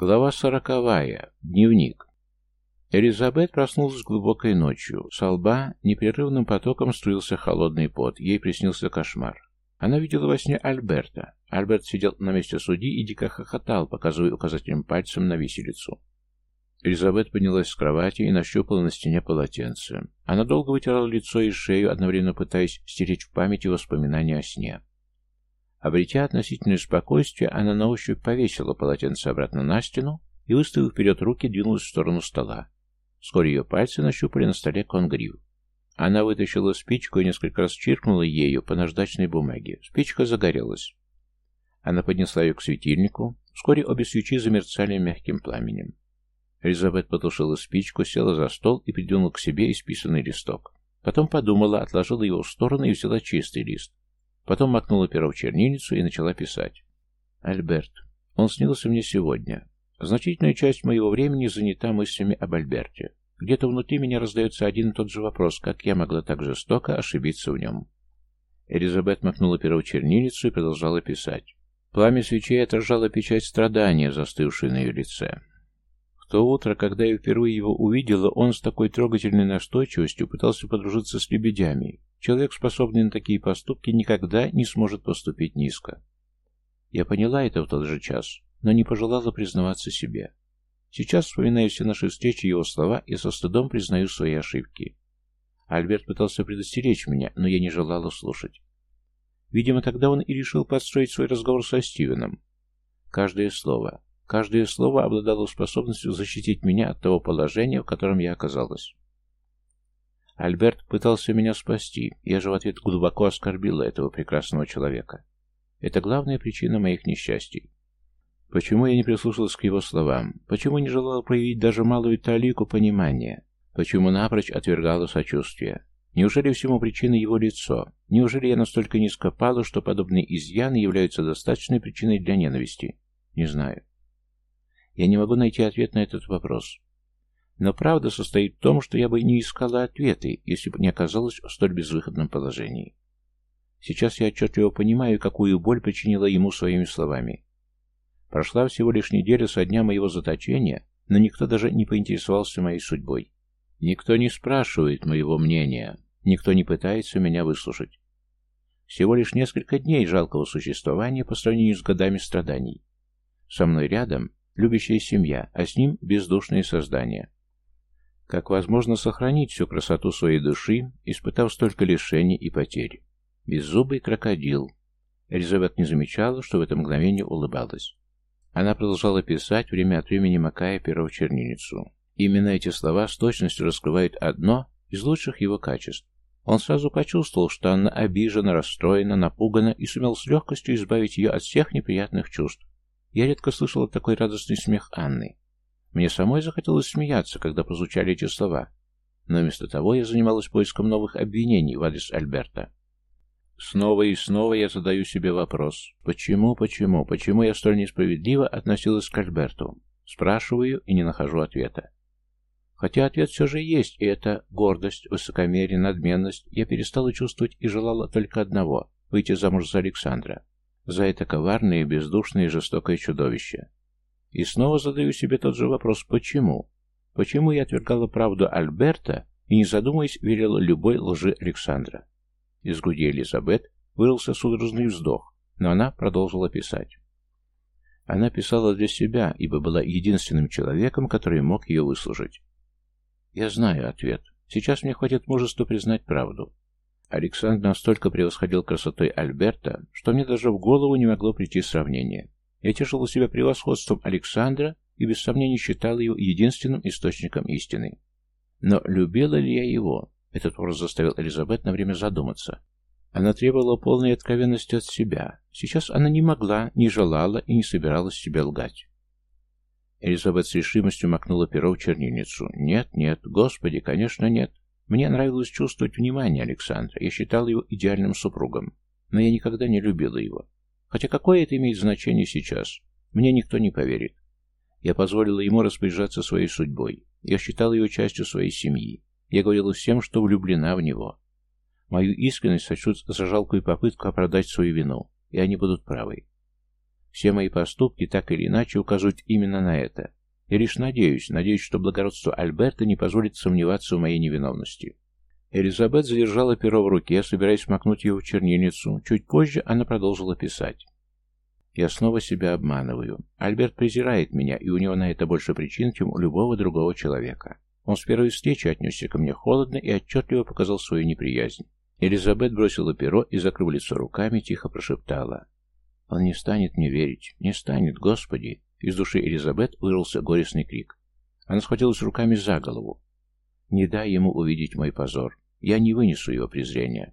Глава сороковая. Дневник. Элизабет проснулась глубокой ночью. Со лба непрерывным потоком струился холодный пот. Ей приснился кошмар. Она видела во сне Альберта. Альберт сидел на месте судьи и дико хохотал, показывая указательным пальцем на виселицу. Элизабет поднялась с кровати и нащупала на стене полотенце. Она долго вытирала лицо и шею, одновременно пытаясь стереть в памяти воспоминания о сне. Обретя относительное спокойствие, она на ощупь повесила полотенце обратно на стену и, выставив вперед руки, двинулась в сторону стола. Вскоре ее пальцы нащупали на столе конгрив. Она вытащила спичку и несколько раз чиркнула ею по наждачной бумаге. Спичка загорелась. Она поднесла ее к светильнику. Вскоре обе свечи замерцали мягким пламенем. Элизабет потушила спичку, села за стол и придвинула к себе исписанный листок. Потом подумала, отложила его в сторону и взяла чистый лист. Потом макнула перо в чернильницу и начала писать. «Альберт. Он снился мне сегодня. Значительная часть моего времени занята мыслями об Альберте. Где-то внутри меня раздается один и тот же вопрос, как я могла так жестоко ошибиться в нем». Элизабет макнула перо в чернильницу и продолжала писать. Пламя свечей отражало печать страдания, застывшую на ее лице. В то утро, когда я впервые его увидела, он с такой трогательной настойчивостью пытался подружиться с лебедями, Человек, способный на такие поступки, никогда не сможет поступить низко. Я поняла это в тот же час, но не пожелала признаваться себе. Сейчас, вспоминая все наши встречи и его слова, я со стыдом признаю свои ошибки. Альберт пытался предостеречь меня, но я не желала слушать. Видимо, тогда он и решил подстроить свой разговор со Стивеном. Каждое слово, каждое слово обладало способностью защитить меня от того положения, в котором я оказалась. Альберт пытался меня спасти, я же в ответ глубоко оскорбила этого прекрасного человека. Это главная причина моих несчастий. Почему я не прислушалась к его словам? Почему не желала проявить даже малую талику понимания? Почему напрочь отвергала сочувствие? Неужели всему причиной его лицо? Неужели я настолько низко пала, что подобные изъяны являются достаточной причиной для ненависти? Не знаю. Я не могу найти ответ на этот вопрос. Но правда состоит в том, что я бы не искала ответы, если бы не оказалась в столь безвыходном положении. Сейчас я отчетливо понимаю, какую боль причинила ему своими словами. Прошла всего лишь неделя со дня моего заточения, но никто даже не поинтересовался моей судьбой. Никто не спрашивает моего мнения, никто не пытается меня выслушать. Всего лишь несколько дней жалкого существования по сравнению с годами страданий. Со мной рядом любящая семья, а с ним бездушные создания. Как возможно сохранить всю красоту своей души, испытав столько лишений и потерь? Беззубый крокодил. Элизабет не замечала, что в это мгновение улыбалась. Она продолжала писать, время от времени макая перо в чернильницу. Именно эти слова с точностью раскрывают одно из лучших его качеств. Он сразу почувствовал, что она обижена, расстроена, напугана и сумел с легкостью избавить ее от всех неприятных чувств. Я редко слышала такой радостный смех Анны. Мне самой захотелось смеяться, когда прозвучали эти слова, но вместо того я занималась поиском новых обвинений в адрес Альберта. Снова и снова я задаю себе вопрос. Почему, почему, почему я столь несправедливо относилась к Альберту? Спрашиваю и не нахожу ответа. Хотя ответ все же есть, и это гордость, высокомерие, надменность, я перестала чувствовать и желала только одного — выйти замуж за Александра. За это коварное, бездушное и жестокое чудовище. И снова задаю себе тот же вопрос «почему?». Почему я отвергала правду Альберта и, не задумываясь, верила любой лжи Александра? Из груди Элизабет вырвался судорожный вздох, но она продолжила писать. Она писала для себя, ибо была единственным человеком, который мог ее выслужить. Я знаю ответ. Сейчас мне хватит мужества признать правду. Александр настолько превосходил красотой Альберта, что мне даже в голову не могло прийти сравнение. Я тешила себя превосходством Александра и без сомнения считала его единственным источником истины. Но любила ли я его? Этот вопрос заставил Элизабет на время задуматься. Она требовала полной откровенности от себя. Сейчас она не могла, не желала и не собиралась себя лгать. Элизабет с решимостью макнула перо в чернильницу. «Нет, нет, господи, конечно, нет. Мне нравилось чувствовать внимание Александра. Я считал его идеальным супругом. Но я никогда не любила его. Хотя какое это имеет значение сейчас? Мне никто не поверит. Я позволила ему распоряжаться своей судьбой. Я считала его частью своей семьи. Я говорила всем, что влюблена в него. Мою искренность сочтут за жалкую попытку оправдать свою вину, и они будут правы. Все мои поступки так или иначе указывают именно на это. Я лишь надеюсь, надеюсь, что благородство Альберта не позволит сомневаться в моей невиновности. Элизабет задержала перо в руке, собираясь макнуть его в чернильницу. Чуть позже она продолжила писать. Я снова себя обманываю. Альберт презирает меня, и у него на это больше причин, чем у любого другого человека. Он с первой встречи отнесся ко мне холодно и отчетливо показал свою неприязнь. Элизабет бросила перо и, закрыв лицо руками, тихо прошептала. «Он не станет мне верить. Не станет, Господи!» Из души Элизабет вырвался горестный крик. Она схватилась руками за голову. «Не дай ему увидеть мой позор. Я не вынесу его презрения.